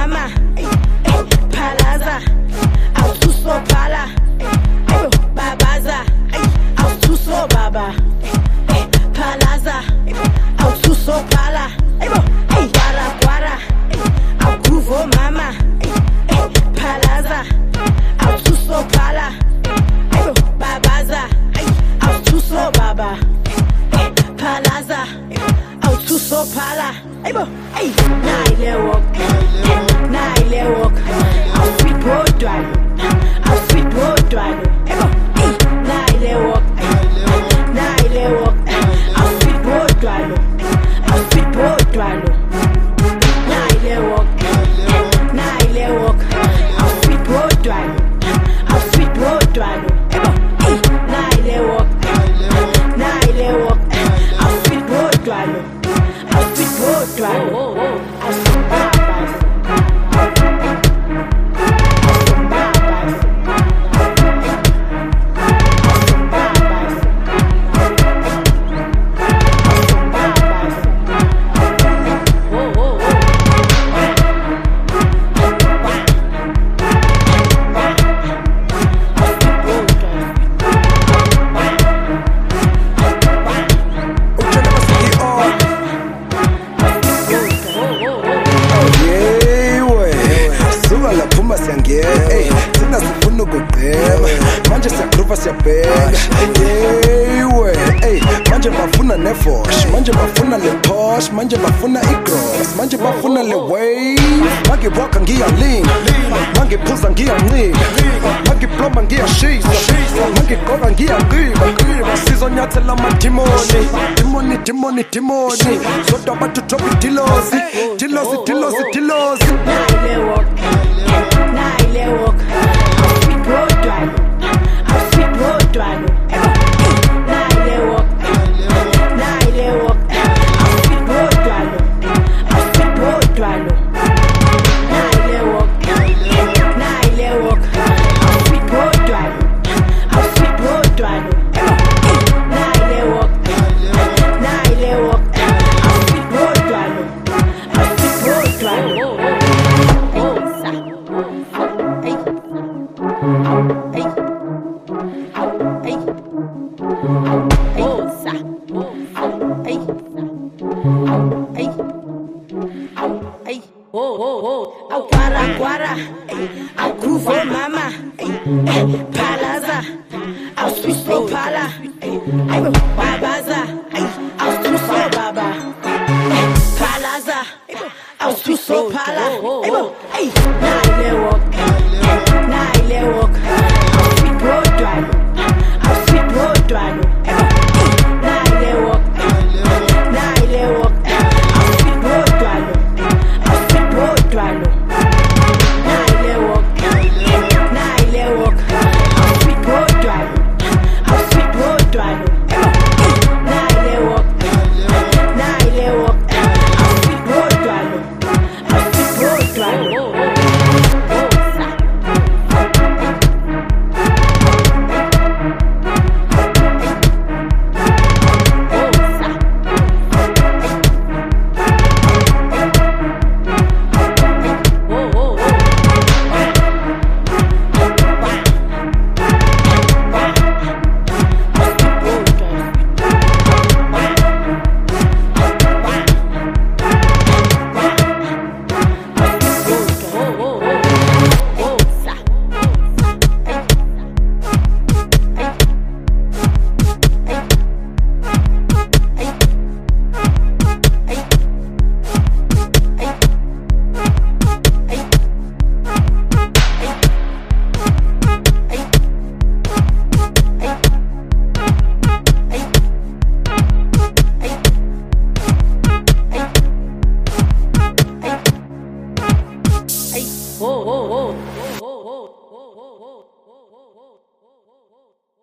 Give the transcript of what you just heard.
mama phalaza pala. babaza autuso baba, palaza, awususobaba phalaza awususobhala eh, gwaragwara eh, eh, awugruvo mama palaza, phalaza pala. babaza awususobaba phalaza awususobhala ayibo ayi nayilewo nafasi ya bega eiwe ey manje bafuna nefosh manje bafuna letosh manje bafuna igros manje bafuna leway mangiwaka ngiyalina mangiphuza ngiyancika mangiploma ngiyashisa timoni, timoni, timoni, amadimoni dimoni dimoni dimoni. Zodwa abantu tobidilosi dilosi tilosi, tilosi. Now I walk, now I walk. babaza, aus dem Slow Pala, ey, babaza, ey, aus dem Slow Baba, ey, palaza, aus dem Slow Pala, ey, ey,